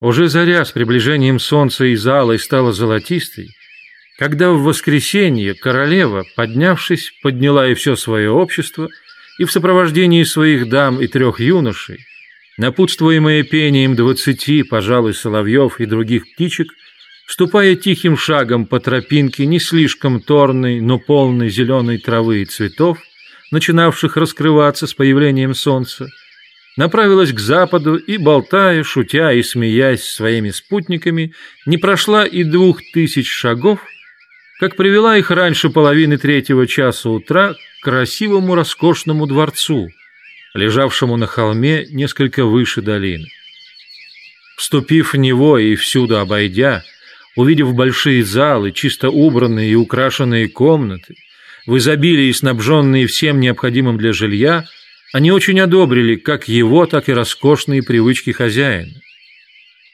Уже заря с приближением солнца и залой стала золотистой, когда в воскресенье королева, поднявшись, подняла и все свое общество, и в сопровождении своих дам и трех юношей, напутствуемые пением двадцати, пожалуй, соловьев и других птичек, ступая тихим шагом по тропинке не слишком торной, но полной зеленой травы и цветов, начинавших раскрываться с появлением солнца, направилась к западу и, болтая, шутя и смеясь своими спутниками, не прошла и двух тысяч шагов, как привела их раньше половины третьего часа утра к красивому роскошному дворцу, лежавшему на холме несколько выше долины. Вступив в него и всюду обойдя, увидев большие залы, чисто убранные и украшенные комнаты, в изобилии снабженные всем необходимым для жилья, они очень одобрили как его, так и роскошные привычки хозяина.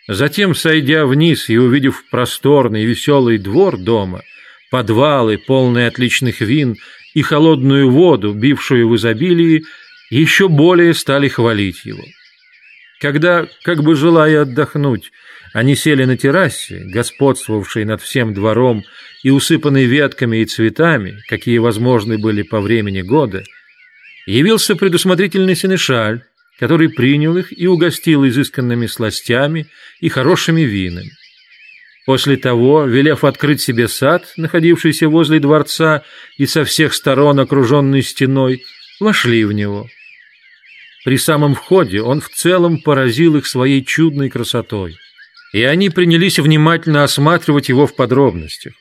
Затем, сойдя вниз и увидев просторный веселый двор дома, подвалы, полные отличных вин и холодную воду, бившую в изобилии, еще более стали хвалить его. Когда, как бы желая отдохнуть, они сели на террасе, господствовавшей над всем двором и усыпанной ветками и цветами, какие возможны были по времени года, явился предусмотрительный сенешаль, который принял их и угостил изысканными сластями и хорошими винами. После того, велев открыть себе сад, находившийся возле дворца и со всех сторон окруженный стеной, вошли в него. При самом входе он в целом поразил их своей чудной красотой и они принялись внимательно осматривать его в подробностях.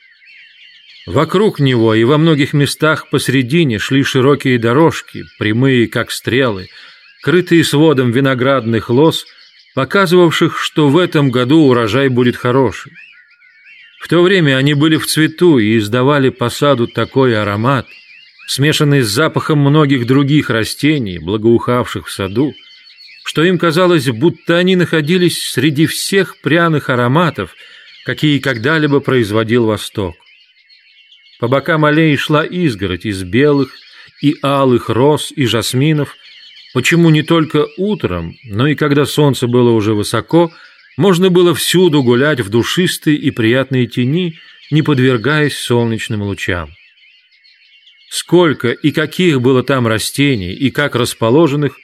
Вокруг него и во многих местах посредине шли широкие дорожки, прямые, как стрелы, крытые сводом виноградных лоз, показывавших, что в этом году урожай будет хороший. В то время они были в цвету и издавали по саду такой аромат, смешанный с запахом многих других растений, благоухавших в саду, что им казалось, будто они находились среди всех пряных ароматов, какие когда-либо производил Восток. По бокам аллеи шла изгородь из белых и алых роз и жасминов, почему не только утром, но и когда солнце было уже высоко, можно было всюду гулять в душистой и приятной тени, не подвергаясь солнечным лучам. Сколько и каких было там растений, и как расположенных,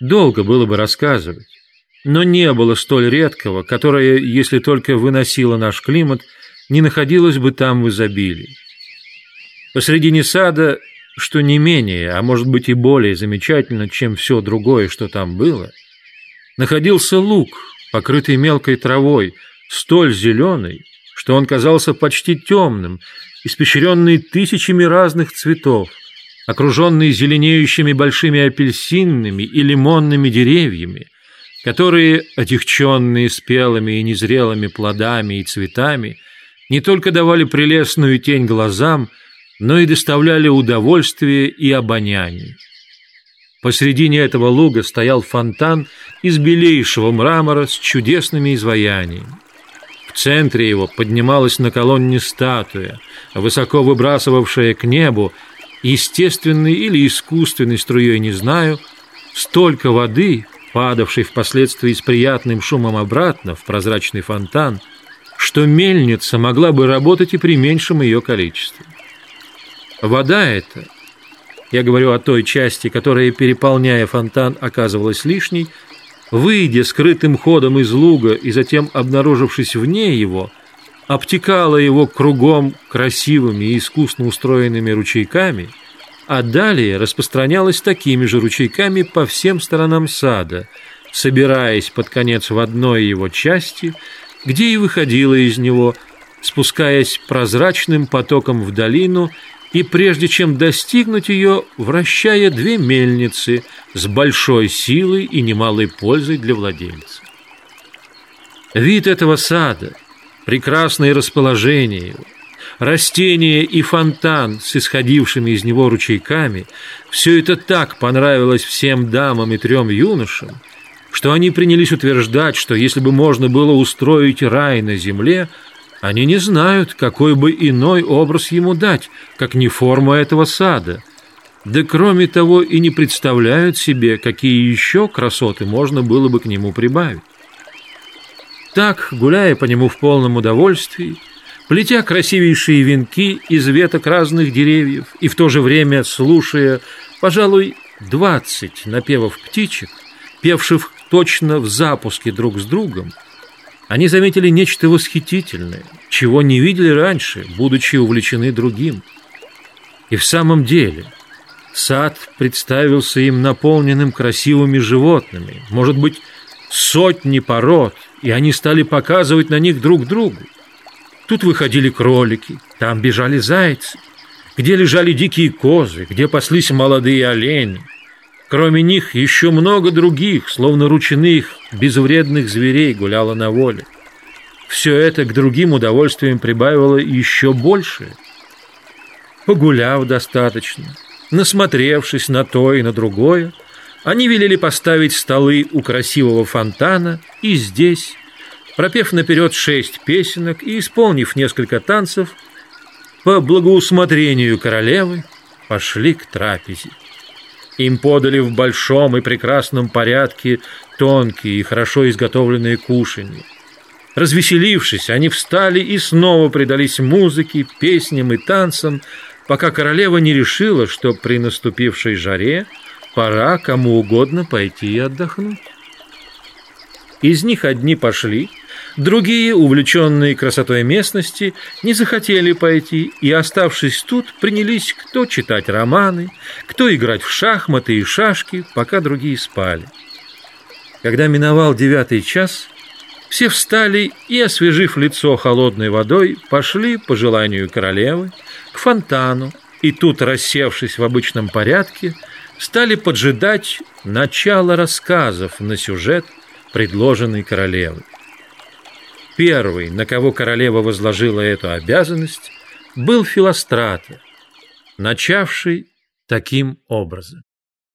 Долго было бы рассказывать, но не было столь редкого, которое, если только выносило наш климат, не находилось бы там в изобилии. Посредине сада, что не менее, а может быть и более замечательно, чем все другое, что там было, находился луг, покрытый мелкой травой, столь зеленый, что он казался почти темным, испещренный тысячами разных цветов, окруженный зеленеющими большими апельсинными и лимонными деревьями, которые, отягченные спелыми и незрелыми плодами и цветами, не только давали прелестную тень глазам, но и доставляли удовольствие и обоняние. Посредине этого луга стоял фонтан из белейшего мрамора с чудесными изваяниями. В центре его поднималась на колонне статуя, высоко выбрасывавшая к небу естественной или искусственной струей не знаю, столько воды, падавшей впоследствии с приятным шумом обратно в прозрачный фонтан, что мельница могла бы работать и при меньшем ее количестве. Вода эта, я говорю о той части, которая, переполняя фонтан, оказывалась лишней, выйдя скрытым ходом из луга и затем обнаружившись вне его – обтекала его кругом красивыми и искусно устроенными ручейками, а далее распространялась такими же ручейками по всем сторонам сада, собираясь под конец в одной его части, где и выходила из него, спускаясь прозрачным потоком в долину и прежде чем достигнуть ее, вращая две мельницы с большой силой и немалой пользой для владельца. Вид этого сада – прекрасное расположение его, растения и фонтан с исходившими из него ручейками, все это так понравилось всем дамам и трем юношам, что они принялись утверждать, что если бы можно было устроить рай на земле, они не знают, какой бы иной образ ему дать, как не форму этого сада. Да кроме того и не представляют себе, какие еще красоты можно было бы к нему прибавить. Так, гуляя по нему в полном удовольствии, плетя красивейшие венки из веток разных деревьев и в то же время слушая, пожалуй, двадцать напевов птичек, певших точно в запуске друг с другом, они заметили нечто восхитительное, чего не видели раньше, будучи увлечены другим. И в самом деле сад представился им наполненным красивыми животными, может быть, сотни пород, и они стали показывать на них друг другу. Тут выходили кролики, там бежали зайцы, где лежали дикие козы, где паслись молодые олени – Кроме них еще много других, словно ручных, безвредных зверей гуляло на воле. Все это к другим удовольствиям прибавило еще больше. Погуляв достаточно, насмотревшись на то и на другое, они велели поставить столы у красивого фонтана и здесь, пропев наперед шесть песенок и исполнив несколько танцев, по благоусмотрению королевы пошли к трапезе. Им подали в большом и прекрасном порядке тонкие и хорошо изготовленные кушанья. Развеселившись, они встали и снова предались музыке, песням и танцам, пока королева не решила, что при наступившей жаре пора кому угодно пойти и отдохнуть. Из них одни пошли, Другие, увлеченные красотой местности, не захотели пойти и, оставшись тут, принялись кто читать романы, кто играть в шахматы и шашки, пока другие спали. Когда миновал девятый час, все встали и, освежив лицо холодной водой, пошли, по желанию королевы, к фонтану, и тут, рассевшись в обычном порядке, стали поджидать начала рассказов на сюжет, предложенный королевой. Первый, на кого королева возложила эту обязанность, был Филострата, начавший таким образом.